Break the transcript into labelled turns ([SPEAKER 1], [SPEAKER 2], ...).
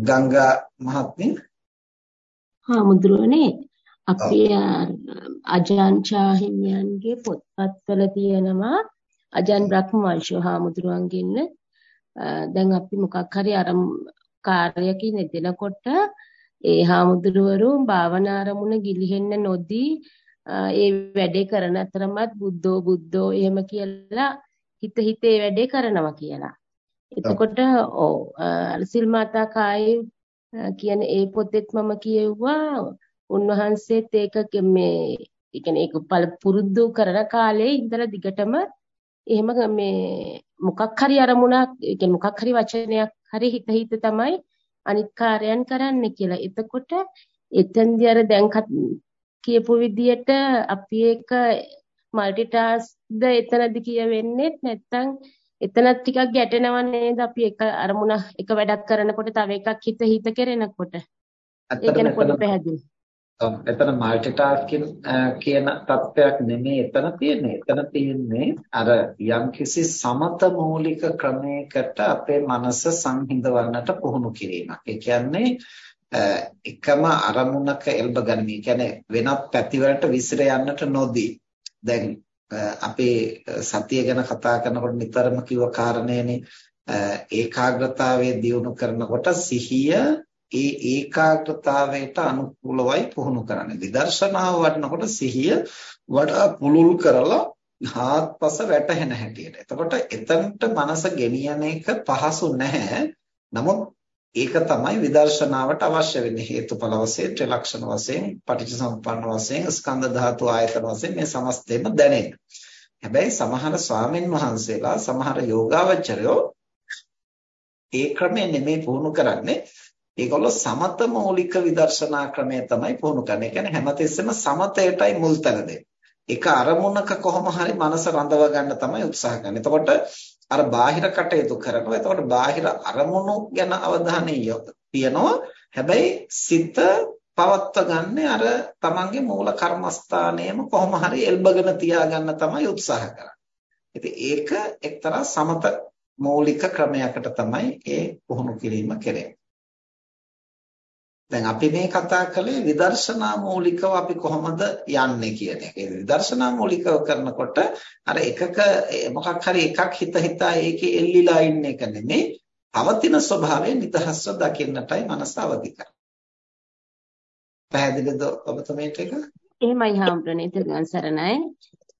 [SPEAKER 1] ගංගා මහත්මිය?
[SPEAKER 2] හාමුදුරනේ අපේ අජාන්චා හිමියන්ගේ පොත්පත්වල තියෙනවා. අජන් බ්‍රහ්මවංශ හාමුදුරුවන්ගෙන්න දැන් අපි මොකක් හරි අර කාර්යයකින් යෙදෙනකොට ඒ හාමුදුරුවරු භාවනා අරමුණ ගිලිහෙන්න නොදී ඒ වැඩේ කරන අතරමත් බුද්ධෝ බුද්ධෝ එහෙම කියලා හිත හිතේ වැඩේ කරනවා කියලා. එතකොට ඔව් අලසිල් මාතා කායේ කියන ඒ පොතෙත් මම කියෙව්වා උන්වහන්සේත් ඒක මේ ඒ කියන්නේ ඒක පුරුදු කරන කාලේ ඉඳලා දිගටම එහෙම මේ මොකක් හරි අරමුණක් ඒ කියන්නේ මොකක් හරි වචනයක් හරි හිත හිත තමයි අනිත් කාර්යයන් කරන්න කියලා. එතකොට එතෙන්දී අර දැන් කියපු විදියට අපි ඒක মালටි ටාස්ක්ද එතනදි කියවෙන්නේ නැත්නම් එතනත් ටිකක් ගැටෙනව නේද අපි එක අරමුණ එක වැඩක් කරනකොට තව එකක් හිත හිත කරනකොට ඒක නේ පොඩි පැහැදිලි.
[SPEAKER 1] එතන মালටිටාස්කින් කියන තත්වයක් නෙමෙයි එතන තියෙන්නේ. එතන තියෙන්නේ අර යම්කිසි සමත මූලික ක්‍රමයකට අපේ මනස සංහිඳවන්නට පුහුණු කිරීමක්. ඒ කියන්නේ එකම අරමුණක එල්බ ගනිමින් කියන්නේ වෙනත් පැතිවලට විසිර යන්නට නොදී දැන් අපේ සතිය ගැන කතා කරනකොට නිතරම කිව්ව කාරණේනේ ඒකාග්‍රතාවයේ දියුණු කරනකොට සිහිය ඒ ඒකාග්‍රතාවයට අනුකූලවයි පුහුණු කරන්නේ. විදර්ශනාව වඩනකොට සිහිය වඩා පුළුල් කරලා හාත්පස වැටහෙන හැටියට. එතකොට එතනට මනස ගෙනියන එක පහසු නැහැ. නමුත් ඒක තමයි විදර්ශනාවට අවශ්‍ය වෙන්නේ හේතුඵල වශයෙන් ත්‍රිලක්ෂණ වශයෙන් පටිච්චසමුප්පන්න වශයෙන් ස්කන්ධ ධාතු ආයතන වශයෙන් මේ සමස්තෙම දැනෙන්න. හැබැයි සමහර ස්වාමීන් වහන්සේලා සමහර යෝගාවචරයෝ ඒ ක්‍රමය නෙමෙයි පුහුණු කරන්නේ. ඒගොල්ලෝ සමත මৌলিক විදර්ශනා ක්‍රමය තමයි පුහුණු කරන්නේ. ඒ කියන්නේ හැමතිස්සෙම සමතයටයි මුල් තැන දෙන්නේ. එක අරමුණක කොහොම හරි මනස රඳව ගන්න තමයි උත්සාහ කරන්නේ. එතකොට අර බාහිර කටයුතු කරනවා. එතකොට බාහිර අරමුණු ගැන අවධානය තියනවා. හැබැයි සිත පවත්ව ගන්න අර තමන්ගේ මූල කර්මස්ථානයම කොහොම හරි එල්බගෙන තියාගන්න තමයි උත්සාහ කරන්නේ. ඉතින් ඒක එක්තරා සමත මৌলিক ක්‍රමයකට තමයි ඒ පුහුණු කිරීම කෙරෙන්නේ. දැන් අපි මේ කතා කළේ විදර්ශනා මූලිකව අපි කොහොමද යන්නේ කියන එක. ඒ විදර්ශනා මූලිකව කරනකොට අර එකක මොකක් හරි එකක් හිත හිතා ඒකේ එල්ලිලා ඉන්න එක නෙමෙයි, පවතින ස්වභාවය නිදහස්ව දකින්නටයි මනස අවදි කරන්නේ. පැහැදිලිද ඔබතුමීට එක?
[SPEAKER 2] එහෙමයි හාමුදුරනේ තෙරුවන් සරණයි.